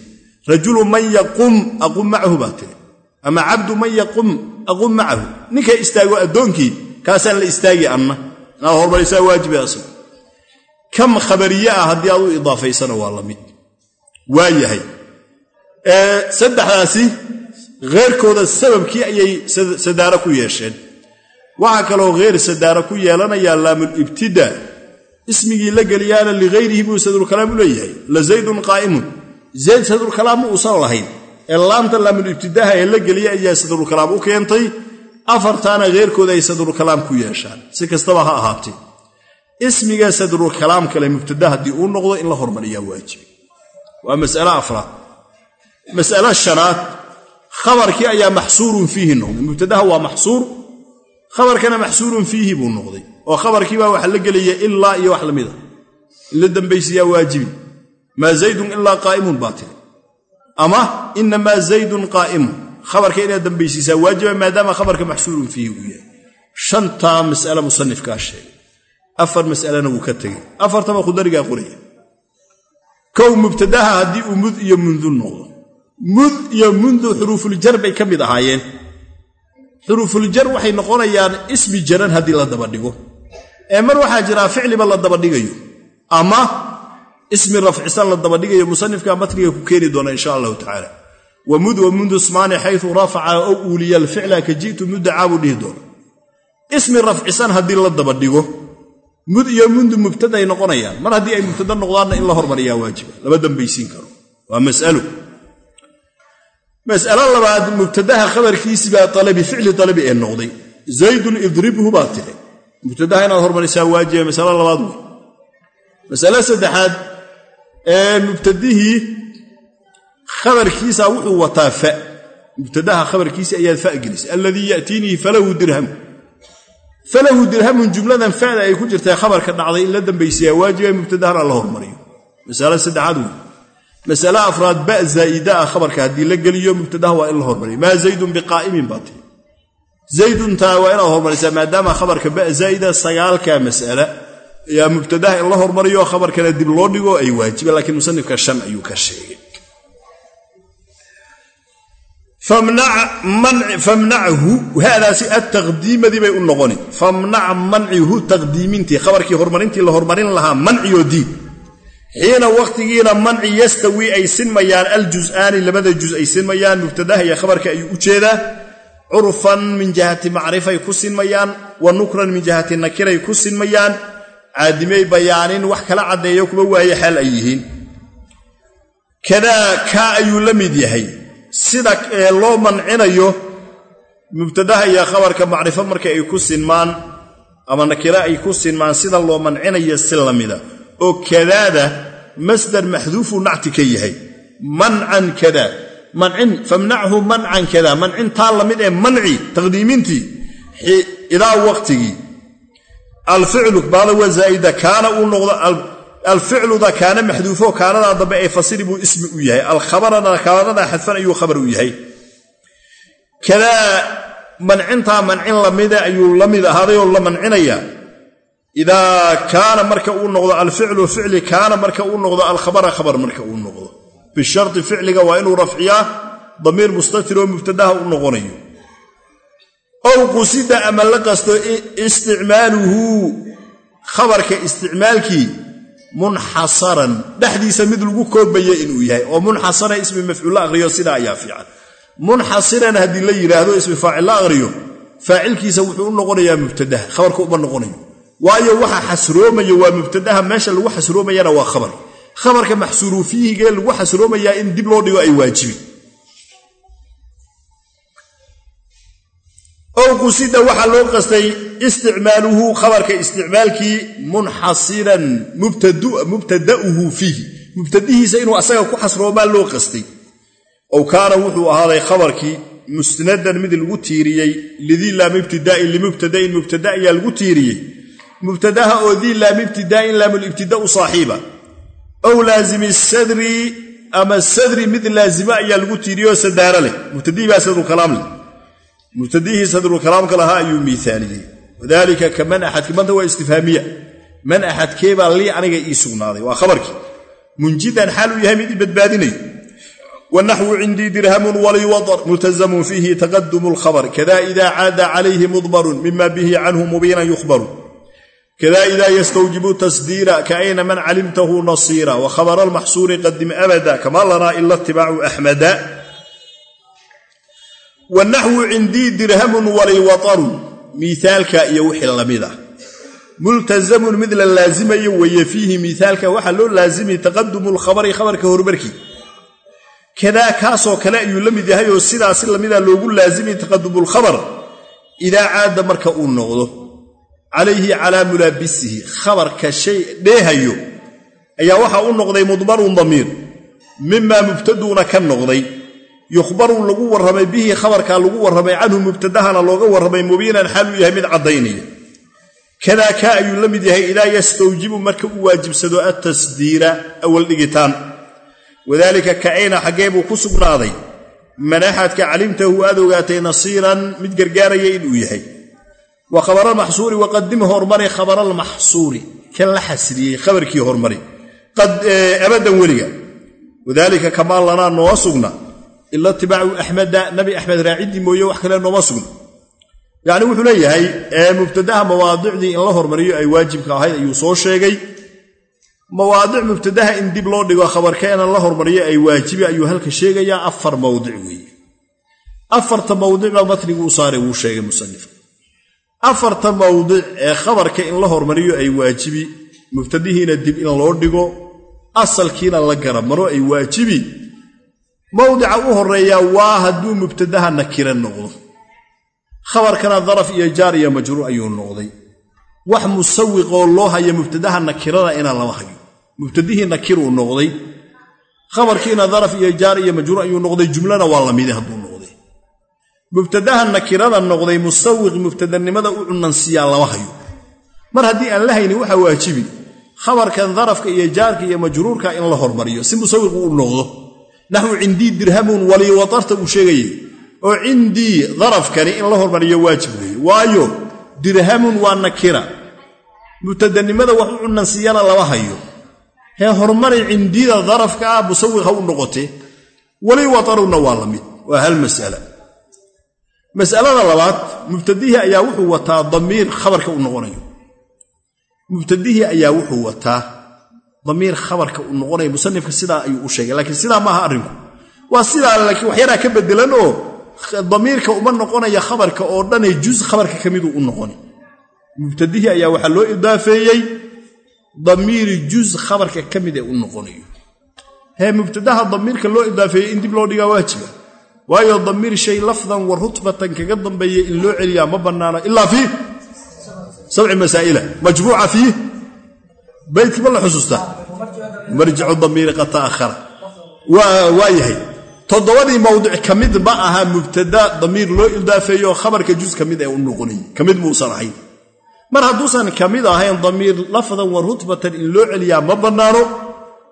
Rajulu man yaqum aqum macahu baa tiri. Ama cabdu man yaqum aqum macahu ninka istaago addoonkii kaasaan la istaagi anna. Inaad hormarisaa waajibi asna. Kam khabariye ah haddii aad u idaafaysana waa la mid. Waa yahay saddexdaasi heyrkooda sababkii ayay sadaaro ku yeesheen. Waxaa kaloo heyr sadaaro ku yeelanayaa laamulibtida ismigii la geliyaana ligayrihi buu sadrulkalaam u leeyahay. La zaydun qaa'imun. Zayd sadrulkalaam ma uusan lahayn. Ee laamta laamulibtidaha ee la geliya ayaa sadrulkalaam u keentay. Afartaana heyrkooda ay sadrulkalaam ku yeeshaan. Si kastaba ha ahaatee. Ismiga sadrulkalaam kale mubtada haddii uu noqdo in la hormariyaa waajibi waa mas'ale afraad mas'alo shanaad khabarkii ayaa maxsuurun fiihi noqday. Mubtadaha waa maxsuur khabarkana maxsuurun fiihi buu noqday. Oo khabarkiibaa waxa la gelaya ilaa iyo wax lamida in la dambaysiyaa waajibi. Maa zaydun ilaa qaa'imun baa tiri. Ama inamaa zaydun qaa'imun. Khabarka inaad dambaysiisaa waajiba maadaama khabarka maxsuurun fiihi uu yahay. Shantaa mas'ale musanifkaa sheegay. Afar mas'alena wuu ka tegey afartaba khudarigaa qoraya kow mubtadaha mud iyo mundu xuruufuljar bay ka mid ahaayeen. Xuruufuljar waxay noqonayaan ismi jaran haddii la dabadhigo ee mar waxaa jiraa ficliba la dabadhigayo ama ismi rafcisan la dabadhigayo musanifka matniga ku keeni doona insha allahu tacaala. Wa mud wa mundu smaani xayu rafaca ow uuliya alficla ka ji'tu mudacaa buu dhihi doona. Ismi rafcisan haddii la dabadhigo mud iyo mundu mubtaday noqonayaan. Mar haddii ay mubtada noqdaanna in la hormariyaa waajiba lama dambaysiin karo. Waa mas'alo mas'alo labaad mubtadaha khabarkiisi baa alabi ficli alabi ee noqday. Zaydun idribhu baa tiri mubtadaha inaad hormarisaa waajiba masalo labaad wey masale saddexaad ee mubtadihii khabarkiisa wuxuu wataa fa. Mubtadaha khabarkiisi ayaad fa gelisay. Alladii yatiinii falahu dirham falahu dirhamun jumladan fada ay ku jirtaa khabarka dhacday in la dambaysayaa waajiba mubtadahana la hormariyo. Masalo saddexaad wey masale afraad ba zaa'ida ah khabarka haddii la geliyo mubtadaha waa in la hormariyo. Maa zaydun biqaa'imin baa tiri. Zayduntaa waa inaad hormarisaa maadaama khabarka ba zaa'ida sagaalka mas'ala ayaa mubtadaha in la hormariyo khabarkana dib loo dhigo ay waajiba laakiin musanifka shan ayuu ka sheegay. Famnachu haadaasi ataqdiimadii bay u noqoni. Famnac mancihu taqdiimintii khabarkii horumarintii la horumarin lahaa manciyo diid xiina wakhtigiina manci yastawi ay sinmayaan aljus'aani labada jus ay sinmayaan mubtadaha iyo khabarka ayuu u jeedaa. Curfan min jihati macrifay ku sinmayaan wa nukran min jihati nakiray ku sinmayaan. Caadimay bayaanin wax kala caddeeyo kuba waaye xaal ay yihiin. Kadaa kaa ayuu la mid yahay. Sida loo mancinayo mubtadaha iyo khabarka macrifo marka ay ku sinmaan ama nakira ay ku sinmaan sida loo mancinayo si lamida oo kadaada masdar maxduufu nacti ka yahay. Mancan kada. Mancin famnachu mancan kada. Mancintaa la mid ee manci taqdiimintii idaa waqtigii alficlu baada waa zaa'ida kaana uu noqdo alficluda kaana maxduufo kaanadaa dambe ee fasiri buu ismi u yahay. Alkhabarana kaanada xadfan ayuu khabar u yahay. Kadaa mancintaa mancin lamida ayuu la mid ahaaday oo la mancinayaa idaa kaana marka uu noqdo alficlu ficli kaana marka uu noqdo alkhabara khabar marka uu noqdo bisharti ficliga waa inuu rafciyaa damiir mustatir oo mubtadaha u noqonayo ow qusida ama la qasto isticmaaluhu khabarka isticmaalkii munxasaran dhexdiisa mid lagu koobaya inuu yahay oo munxasara ismi mafcuul la aqriyo sidaa ayaa fiican munxasiran haddii la yidhaahdo ismi faacil la aqriyo faacilkiisa wuxuu u noqonayaa mubtadaha noqonayo waayo waxa xasroomaya waa mubtadaha meesha lagu xasroomayana waa khabar. Khabarka maxsuuru fiihigee lagu xasroomayaa in dib loo dhigo ay waajibi ow qusida waxaa loo qastay isticmaaluhu khabarka isticmaalkii munxasiran mubtada'uhu fiihi. Mubtadihiisa inuu asaga ku xasroomaa loo qastay. Ow kaana wuxuu ahaaday khabarkii musnadan mid lagu tiiriyey lidii laami ibtidaa'in limubtada'in mubtada ayaa lagu tiiriyey mubtadaha oo dii laami ibtidaa'in laamulibtida'u saaxiiba. Ow laazimi sadri ama sadri mid laazima ayaa lagu tiiriyoo sadaaro leh. Mubtadihii baa sadrukalaam leh. Mubtadihii sadrulkalaamka lahaa ayuu miaaliyey wadalika ka man axadki manta waa istifhaamiya. Man axadkeebaa lii aniga ii sugnaaday. Waa khabarkii. Munjidan xaal uu yahay mid i badbaadinayo wanaxwu cindii dirhamun waliwadar multazamun fiihi taqadumu lkhabr kada ida caada calayhi mudbarun mima bihi canhu mubiinan yukhbaru kada ida ystawjibu tasdiira kaayna man calimtahu nasiira. Wakhabara almaxsuuri qadim abada kama lanaa ila itibaacu axmada wanaxwu cindii dirhamun waliwatarun miaalka iyo wixii lamida multazamun mid la laazimayo weeye fiihi miaalka waxaa loo laazimi taqadumu lkhabari khabarka horumarkii. Kadaa kaasoo kale ayuu la mid yahay oo sidaasi lamida loogu laazimi taqadumu lkhabar idaa caada marka uu noqdo calayhi calaa mulaabisihi khabarka shay dheehayo ayaa waxaa u noqday mudmarun damiir mimaa mubtaduuna ka noqday. Yukhbaru lagu warramay bihi khabarkaa lagu warramay canhu mubtadahana looga warramay mubiinan xaal uu yahay mid caddaynaya. Kadaa kaa ayuu la mid yahay idaa yastawjibu marka uu waajibsado attasdiira awal dhigitaan. Wadaalika kacayna xaggee buu ku sugnaaday. Man axadka calimtahu aad ogaatay nasiiran mid gargaaraya inuu yahay wa khabaralmaxsuuri waqadim hormari khabaralmaxsuuri kan la xasriyey khabarkii hormari. Abadan weliga. Wadaalika kamaa lanaa nooma sugna. Ila itibaacu axmeda nabi axmed raaciddii mooye wax kale nooma sugna. Yacni wuxuu leeyahay mubtadaha mawaadicdii in la hormariyo ay waajibka ahayd ayuu soo sheegay. Mawaadic mubtadaha in dib loo dhigo khabarkeena la hormariyo ay waajibi ayuu halka sheegayaa afar mawdic weeye. Afarta mawdicba matnigu u saaray wuu sheegay musanifka afarta mawdic ee khabarka in la hormariyo ay waajibi mubtadihiina dib in loo dhigo asalkiina la garabmaro ay waajibi mawdica u horeeyaa waa hadduu mubtadaha nakira noqdo. Khabarkana daraf iyo jaar iyo majruur ayuu noqday. Wax musawiqoo loo haya mubtadaha nakirada inaan lama hayo. Mubtadihii nakiruu noqday. Khabarkiina daraf iyo jaar iyo majruur ayuu noqday jumlana waa lamide hadduu noqday mubtadaha nakirada noqday musawiq mubtadanimada u cunansiyaa lama hayo. Mar haddii aan la haynin waxaa waajibi khabarkan darafka iyo jaarka iyo majruurka in la hormariyo si musawiqu u noqdo. Naxwu cindii dirhamun waliwatarta uu sheegayay oo cindii darafkani in la hormariyo waajib weeye. Waayo dirhamun waa nakira. Mubtadanimada wax u cunansiyana lama hayo. Hee hormari cindida darafka ah musawiq ha u noqote waliwataruna waa la mid waa hal masala masalada labaad mubtadihii ayaa wuxuu wataa damiir khabarka u noqonayo. Mubtadihii ayaa wuxuu wataa damiir khabarka u noqonayo. Musanifka sidaa ayuu u sheegay laakiin sidaa maaha arrinku. Waa sidaa laakiin waxyaraa ka bedelan oo damiirka uma noqonaya khabarka oo dhanee juz khabarka ka miduu u noqoni. Mubtadihii ayaa waxaa loo idaafeeyey damiiri juz khabarka ka mid ee u noqonayo. Hee mubtadaha damiirka loo idaafeeyey in dib loo dhigaa waajiba waayo damiir shay lafdan wa rutbatan kaga dambeeya in loo celiyaa ma bannaano ilaa fii sabci masaa'ila majmuuca fiih baydkii ma la xusuustaa marjicu qad ta'ahara waa yahay. Toddobadii mawdic ka mid aha mubtada damiir loo idaafeeyo khabarka juz ka mid ee u noqonayay ka mid muusan ahayn. Mar hadduusan ka mid ahayn damiir lafdan wa rutbatan in loo celiyaa ma bannaano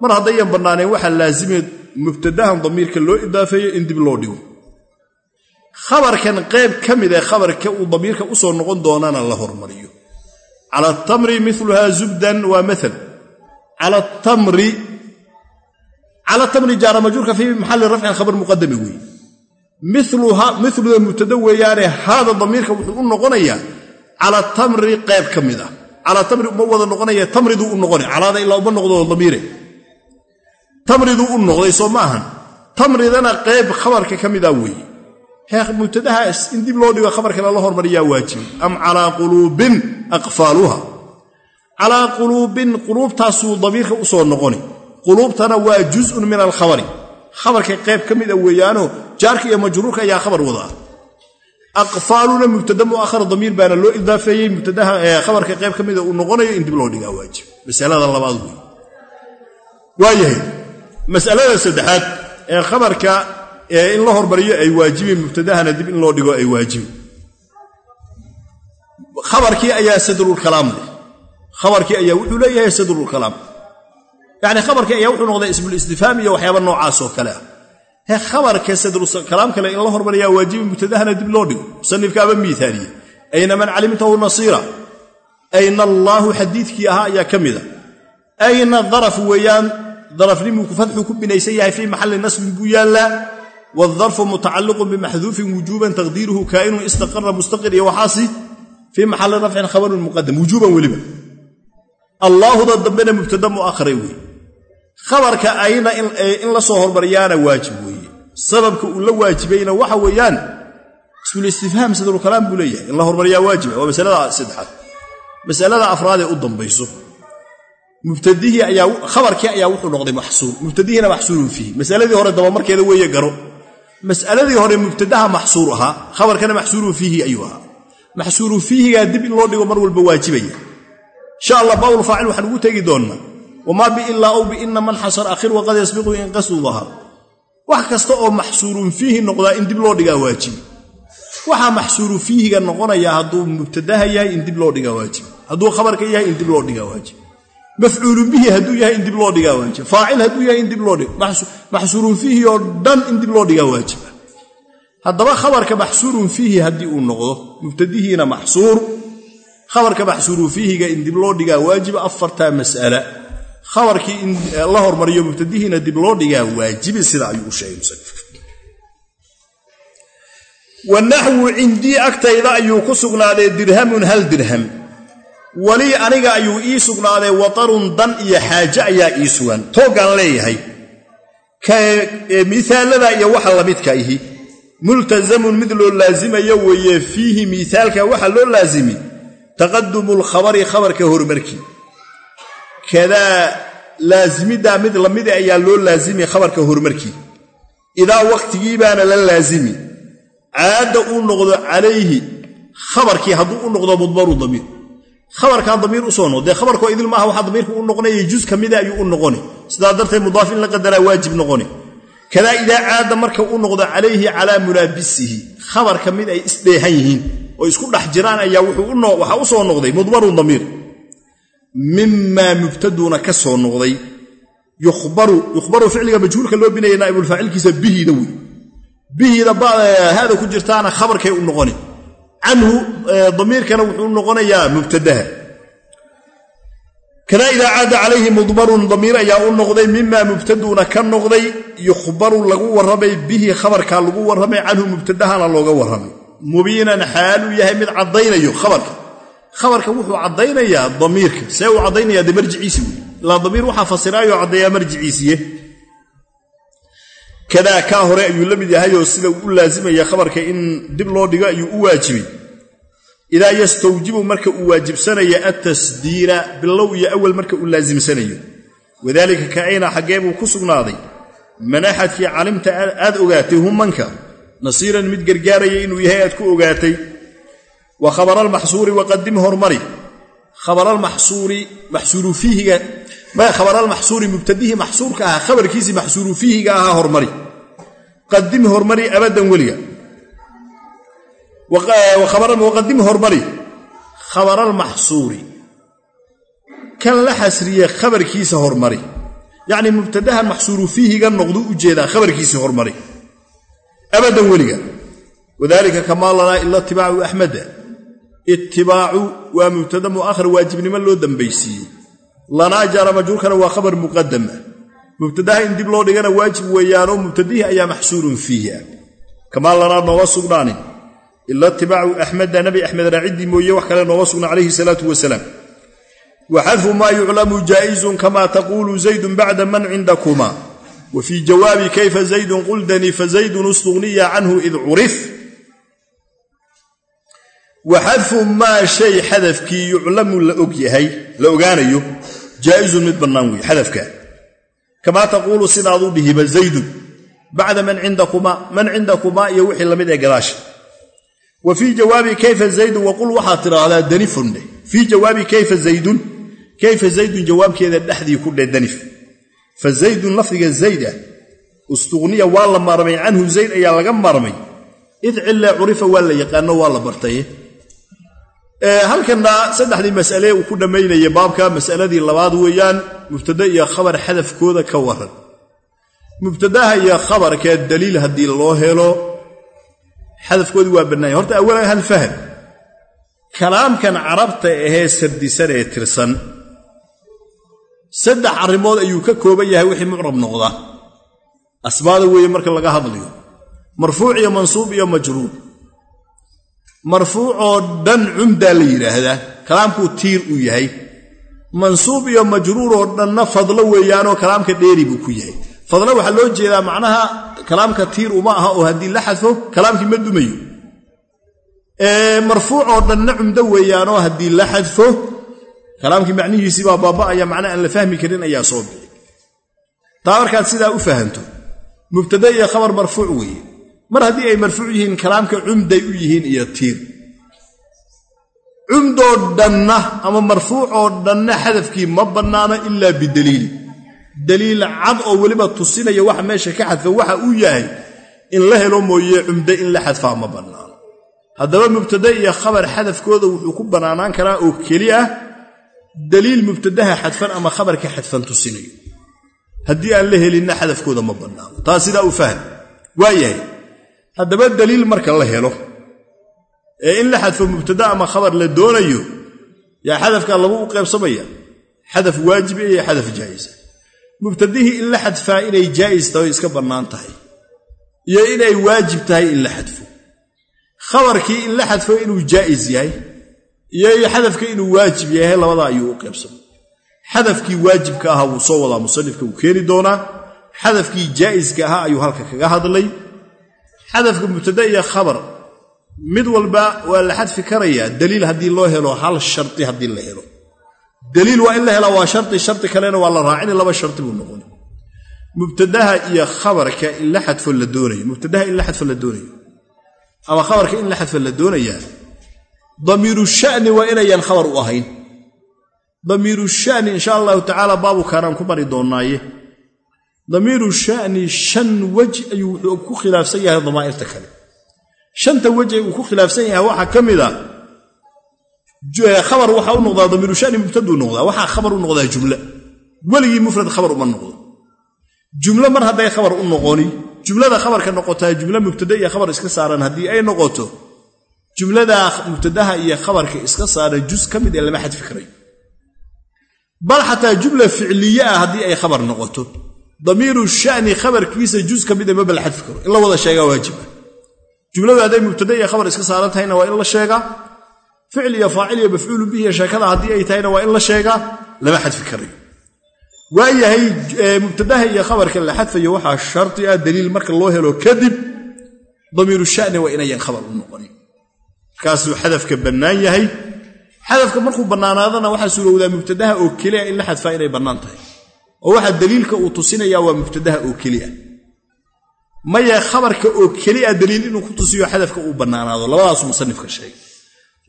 mar haddayan bannaaneen waxaa laazimay mubtadahan damiirka loo idaafeeyo in dib loo dhigo. Khabarkan qayb ka mid ee khabarka uu damiirka u soo noqon doonana la hormariyo. Cala tamri miluhaa zubdan waa maal cala tamri cala tamri jaara majruurka fii maxalli rafcin khabar muqadami weeye miluda mubtada weeyaane haada damiirka wuxuu u noqonayaa cala tamri qayb ka mid ah. Cala tamri uma wada noqonaya tamriduu u noqonay calaada ilaa uma noqdo damiire tamriduu u noqday soo ma ahan. Tamridana qayb khabarka ka mida weeye mubtadaha in dib loo dhigo khabarka lala hormariyaa waajibay am calaa quluubin aqfaaluha calaa quluubin quluubtaasuu damiirka u soo noqoni. Quluubtana waa juzun min alkhabari. Khabarka qayb ka mida weeyaanoo jaarka iyo majruurka ayaa khabar wadaa aqfaaluna mubtada muahar damiir baana loo idaafeeyey mubtadaha khabarka qayb ka mida uu noqonayo in dib loo dhigaa waajib. Masalada labaad masalada saddexaad ee khabarka in la hormariyo ay waajibeen mubtadahana dib in loo dhigo ay waajibeen khabarkii ayaa sadrulkalaam leh. Khabarkii ayaa wuxuu leeyahay sadrulkalaam yacni khabarkii ayaa wuxuu noqday ismulistifhaam iyo waxyaaba noocaasoo kale ah. He khabarka sadrukalaam kale in la hormariyaa waajibi mubtadahana dib loo dhigo. Musanifkaaba miiaaliye ayna man calimtahu nasiira. Ayna allaahu xadiidkii ahaa ayaa ka mida ayna daraf weeyaan darafnimuu fadxuu ku binaysan yahay fii maxalli nasbin buu yaallaa wdarfu mutacalliqun bimaxduufin wujuuban taqdiiruhu kaa'inun istaqara mustaqir iyo waxaasi fii maxalli rafcin khabarun muqadam wujuuban weliba. Allaahuda dambena mubtada mu'aharay weeye. Khabarka ayna in la soo hormariyaana waajib weeye. Sababka uu la waajibayna waxa weeyaan ismulistifhaam sadrulkalaam buu leeyahay. In la hormariyaa waajiba waa masalada saddexaad. Masalada afraadee u dambayso mubtadihii ayaa wuxuu noqday maxsuur mubtadihiina maxsuurun fiihi. Masaladii hore dabamarkeeda weeye garo. Mas'aladii hore mubtadaha maxsuur ahaa khabarkana maxsuurun fiihi ayuu ahaa. Maxsuurun fiihigaa dib in loo dhigo mar walba waajibaya. Insha allah bawl faacil waxaan ugu tegi doonnaa. Wamaa biilaa aw biina man xasar akhir waqad yasbiqu in qasdu dahar wax kasta oo maxsuurun fiihi noqdaa in dib loo dhigaa waajibi waxaa maxsuuru fiihiga noqonayaa hadduu mubtadaha yahay in dib loo dhigaa waajib. Hadduu khabarka yahay in dib loo dhigaa waajib mafcuulun bihi hadduu yahay in dib loo dhigaa waajib. Faacil hadduu yahay in dib loo dhig maxsuurun fiihi oo dhan in dib loo dhigaa waajiba haddaba khabarka maxsuurun fiihi haddii uu noqdo mubtadihiina maxsuur. Khabarka maxsuurun fiihiga in dib loo dhigaa waajiba afartaa mas'ala. Khabarkii in la hormariyo mubtadihiina dib loo dhigaa waajibi sida ayuu u sheegay musanifka wanaxwu cindii agtayda ayuu ku sugnaaday dirhamun hal dirham weli aniga ayuu ii sugnaaday watarun dan iyo xaaje ayaa ii sugan. Tooggaan leeyahay. Miaalada iyo waxa lamidka ihi. Multazamun mid loo laasimayo weeye fiihi miaalka waxa loo laasimi. Taqadumu lkhabari khabarka horumarkii. Kadaa laasimiddaa mid lamida ayaa loo laasimi khabarka horumarkii. Idaa waqtigii baana la laasimi. Caada uu noqdo calayhi khabarkii hadduu u noqdo mudmaru damiir khabarkan damiir u soo noqo dee khabarkoo idil maaha waxaa damiirka u noqonaya juz ka mida ayuu u noqoni sidaa darteed mudaaf in la qadaraa waajib noqoni kadaa idaa caada marka u noqdo calayhi calaa mulaabisihi. Khabar ka mid ay isdheehan yihiin oo isku dhex jiraan ayaa waxaa u soo noqday mudmarun damiir. Mimaa mubtaduuna ka soo noqday. Yukhbaru ficliga majhuulka loo binaya naa'ibulfaacilkiisa bihiida wey bihiida haada ku jirtaana khabarkay u noqoni canhu damiirkana wuxuu noqonayaa mubtadaha. Kadaa idaa caada calayhi mudmarun damiir ayaa u noqday mimaa mubtaduuna ka noqday yukhbaru lagu warramay bihi khabarkaa lagu warramay canhu mubtadahana looga warramay. Mubiinan xaaluu yahay mid caddaynayo khabarka. Khabarka wuxuu caddaynayaa damiirka see uu caddaynayaa dee marjiciisi wey ilaa damiir waxaa fasiraayo caddeeyaa marjiciisiye kadaa kaa hore ayuu la mid yahayoo sida uu u laasimaya khabarka in dib loo dhigo ayuu u waajibay. Idaa yastawjibu marka uu waajibsanayo altasdiira bilow iyo awal marka uu laasimsanayo wadaalika kacayna xaggee buu ku sugnaaday. Manaxadkii calimta aad ogaatay humanka nasiiran mid gargaaraya inuu yahay aad ku ogaatay. Wa khabaralmaxsuuri waqadim hormari khabaralmaxsuuri mubtadihii maxsuurka ahaa khabarkiisii maxsuuru fiihiga ahaa hormari qadim hormari abadan weliga. Waqadim hormari. Khabaralmaxsuuri kan la xasriye khabarkiisa hormari. Yacnii mubtadahan maxsuuru fiihiga noqdu u jeedaa khabarkiisii hormari. Abadan weliga. Wadaalika kamaa lanaa ila itibaacu axmeda itibaacu waa mubtada mu'ahar waajibnimo loo dambaysiiyey. Lanaa jaara majruurkana waa khabar muqadama mubtadaha in dib loo dhigana waajib weeyaanoo mubtadihii ayaa maxsuurun fiihi ah kamaa lanaa nooga sugnaanin ila itibaacu axmeda nabi axmed raaciddii mooye wax kale nooga sugna calayhi salaatu wasalaam. Wa xadfu maa yuclamu jaa'izun kama taquulu zaydun bacda man cindakuma. Wa fii jawaabi kayfa zaydun quldanii fazaydun istughniya canhu id curif. Wa xadfu maa shay xadafkii yuclamu la og yahay la ogaanayo jaa'izun mid bannaan weeye xadafkaa kamaa taquulu sidaad u dhihiba zaydun bacda man cindakumaa man cindakumaa iyo wixii la mid ee gadaasha. Wa fii jawaabi kayfa zaydun waqul waxaad tidhaahdaa danifundhe fii jawaabi kayfa zaydun kayfa zaydun jawaabkeeda dhexdii ku dheh danif fa zaydun lafdiga zayd ah istuqniya waa la maarmay canhu zayd ayaa laga maarmay id curifa waa la yaqaano waa la bartaye halkanna saddexdii mas'ale uu ku dhammaynaya baabka mas'aladii labaad weeyaan mubtada iyo khabar xadafkooda ka waran mubtadaha iyo khabarkee daliil haddii loo helo xadafkoodii waa bannaanya horta awalan hal fahm. Kalaamkan carabta ahee sardisan ee tirsan. Saddex arrimood ayuu ka kooban yahay wixii mucrab noqda. Asbaada weeye marka laga hadlayo marfuuc iyo mansuub iyo majruur marfuucoo dhan cumdaa la yidhaahdaa kalaamkuu tiir uu yahay. Mansuub iyo majruuroo dhanna fadlo weeyaanoo kalaamka dheeri buu ku yahay. Fadlo waxaa loo jeedaa macnaha kalaamka tiir uma aha oo haddii la xadfo kalaamkii ma dumayo. Marfuucoo dhanna cumdo weeyaanoo haddii la xadfo kalaamkii macnihiisiibaa baaba'aya macna aan la fahmi karin ayaa soo bixi. Taa u mar haddii ay marfuuc yihiin kalaamka cumday u yihiin iyo tiir. Cumdoo dhanna ama marfuucoo dhanna xadafkii ma bannaano ilaa bidaliili daliil cad oo weliba tusinaya waxa meesha ka xadfa waxa uu yahay in la helo mooye cumde in la xadfaa ma bannaano. Haddaba mubtada iyo khabar xadafkooda wuxuu ku bannaanaan karaa oo keli ah daliil mubtadaha xadfan ama khabarka xadfan tusinayo. Haddii aan la helinna xadafkooda ma bannaano. Taa sidaa u fahm waayahay haddaba daliil marka la helo ee in la xadfo mubtada ama khabar la doonayo yaa xadafkaa lagu u qaybsamaya xadaf waajiba iyo xadaf jaa'isa mubtadihii in la xadfaa inay jaa'is tahay iska bannaan tahay iyo inay waajib tahay in la xadfo. Khabarkii in la xadfo inuu jaa'is yahay iyo xadafka inuu waajib yahay labadaa ayuu u qaybsamay. Xadafkii waajibka ahaa wuu soo wadaa musanifka wuu keeni doonaa xadafkii jaa'iska ahaa ayuu halka kaga hadlay xadafka mubtada iyo khabar mid walba waa la xadfi karayaa daliil haddii loo helo hal sharti haddii la helo. Daliil waa in la helaa waa sharti sharti kalena waa la raacini laba sharti buu noqon. Mubtadaha iyo khabarka in la xadfo la doonayo mubtadaha in la xadfo la doonayo ama khabarka in la xadfo la doonayaa damiiru shani waa inayaan khabar u ahayn. Damiiru shani insha allahu tacaala baabu kaanaan ku mari doonnaaye damiiru shani shan wej ayuu wuxuu ku khilaafsan yahay damaa'irta kale. Shanta wejay uu ku khilaafsan yahay waxaa ka mid a khabar waxaa u noqdaa damiiru shani mubtaduu noqdaa waxaa khabar u noqdaa jumla. Weligii mufrad khabar uma noqdo. Jumlo mar hadday khabar u noqoni jumlada khabarka noqotaa jumlo mubtada iyo khabar iska saaran haddii ay noqoto jumladaa mubtadaha iyo khabarka iska saaran jus ka mid ee lama xadfi karayo. Bal xataa jumla ficliye ah haddii ay khabar noqoto damiiru shani khabarkiisa jus ka mida maba la xadfi karo. In la wada sheegaa waajiba jumladu hadday mubtada iyo khabar iska saaran tahayna waa in la sheegaa. Ficil iyo faacil iyo mafcuulu bihi iyo sheekada haddii ay tahayna waa in la sheegaa lama xadfi karayo waayahay mubtadaha iyo khabarka la xadfayo waxaa sharti ah daliil marka loo helo kadib damiiru shani waa inayan khabar u noqonin markaasuu xadafka bannaan yahay. Xadafka markuu bannaanaadana waxaa suurowdaa mubtadaha oo keliah in la xadfaa inay bannaan tahay oo waxaa daliilka uu tusinaya waa mubtadaha oo keliah maya khabarka oo kelia daliil inuu ku tusiyo xadafka uu bannaanaado labadaasu musanifka sheegay.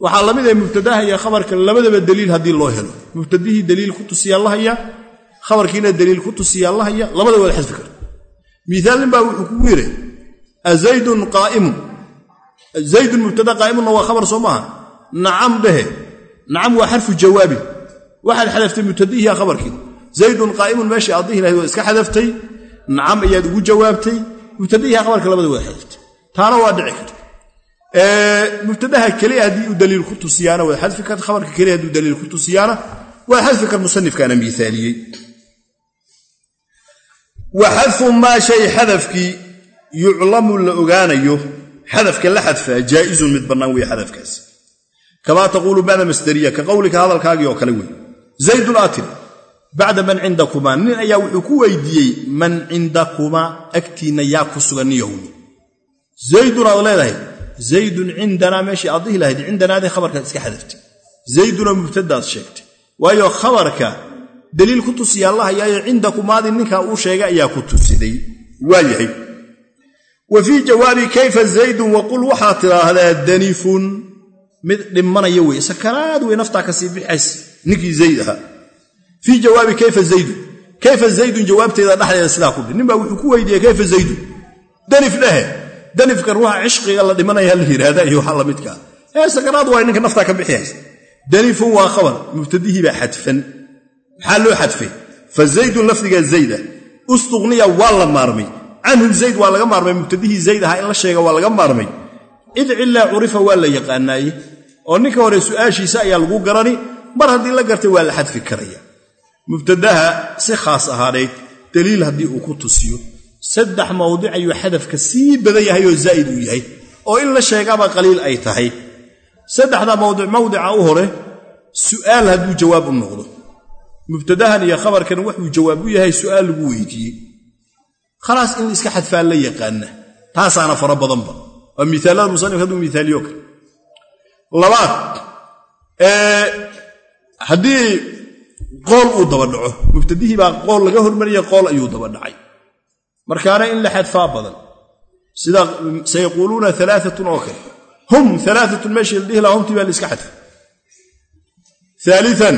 Waxaa la mid ah mubtadaha iyo khabarka labadaba daliil haddii loo helo. Mubtadihii daliil ku tusiyaa la haya khabarkiina daliil ku tusiyaa la haya labada wada xadfi karta miaal nin baa wuxuu kugu yidhi azaydun qaa'imun. Zaydun mubtada qaa'imunna waa khabar soo maaha. Nacam dhehe. Nacam waa xarfu jawaabin waxaad xadaftay mubtadihiia khabarkii zaydun qaa'imun meeshii addihi lahayd waa iska xadaftay nacam ayaad ugu jawaabtay. Mubtadihiia khabarka labada wada xadaftay taana waa dhici karta. Mubtadaha keliya haddii uu daliil ku tusiyaana waad xadfi karta. Khabarka keliya hadduu daliil ku tusiyaana waad xadfi kar musanifkaana miaaliyey wa xadfu maa shay xadafkii yuclamu la ogaanayo. Xadafka la xadfaa jaa'izun mid bannaan weeye xadafkaasi kamaa taquulu bacda masdariya ka qowlika hadalkaagii oo kale wey zaydun aatiri bacda man cindakumaa nin ayaa wuxuu ku weydiiyey man cindakumaa agtiinna yaa ku sugan niyowni zaydun aad leedahay. Zaydun cindanaa meeshii aad dihi lahayd cindanaadii khabarkaad iska xadaftay zayduna mubtadaad sheegtay. Waayo khabarka daliil ku tusiya alla hayaayo cindakumaadii ninkaa uu sheegay ayaa ku tusiday. Waa yahay. Wa fii jawaabi kayfa zaydun waqul waxaad tidhaahdaa danifun. Mid dhimanaya wey sakaraad wey ka sii bixays ninkii zayd ahaa fii jawaabi kayfa zaydun kayfa zaydun jawaabteeda dhexdeeda sidaa ku dhi nin baa wuxuu ku weydiiyey kayfa zaydun danif dhehe danifka ruuxa cishqiga la dhimanaya la yidhaahda iyo waxa lamidkaa ee sakaraad waa ninka naftaa ka bixiyaysa. Danifun waa khabar mubtadihii baa xadfan. Maxaa loo xadfay? Fa zaydun lafdigaa zayda ustuqniya waa la maarmay. Canhu waa laga maarmay mubtadihii zayd ahaa in la sheega waa laga maarmay. Id cilaa curifa waa la yaqaanaaye oo ninka hore su'aashiisa ayaa lagu garani mar haddii la gartay waa la xadfi karaya mubtadaha si khaas ahaaneyd daliil haddii uu ku tusiyo. Saddex mawdic ayuu xadafka sii badan yahay oo zaa'id uu yahay oo in la sheegaba qaliil ay tahay. Saddexda mawdic mawdica u hore su'aal hadduu jawaab u noqdo. Mubtadahan iyo khabarkan wuxuu jawaab u yahay su'aal lagu weydiiyey. Khalaas in iska xadfaa la yaqaana taasaana fara badanba. Waa miaalada musanifka hadduu miaaliyo kale labaad haddii qool uu daba dhaco. Mubtadihii baa qool laga hormaraya qool ayuu daba dhacay. Markaana in la xadfaa badan. Sida sayaquuluuna alaaatun oo kale. Hum alaaatun meeshii la dhihi laha humtii baa la iska xadfa aalian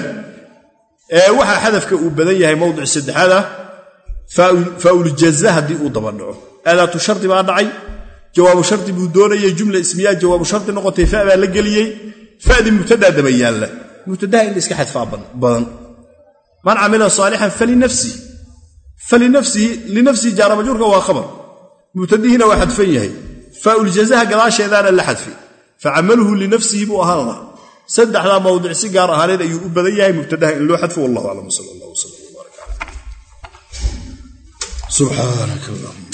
waxaa xadafka uu badan yahay mowdic saddexaad ah faauljaza haddii uu daba dhaco. Aadaatu shardi baa dhacay. Jawaabu shardi buu doonayay jumla ismiyaa jawaabu shardi noqotay fa baa la geliyey. Fadii mubtadaa daba yaalla. Mubtadaha in la xadfaa badan man camila saalixan falinafsihi linafsihi jaaramajuurka waa khabar. Mubtadihiina waa xadfan yahay. Faauljazaha gadaasheedaana la xadfi. Facamaluhu linafsihi buu ahaan lahaa saddexdaa mawdic si gaar ahaaneed ayuu u badan yahay mubtadaha in loo xadfo. Wallahu aclam sal allah ala subxaanaka allahuma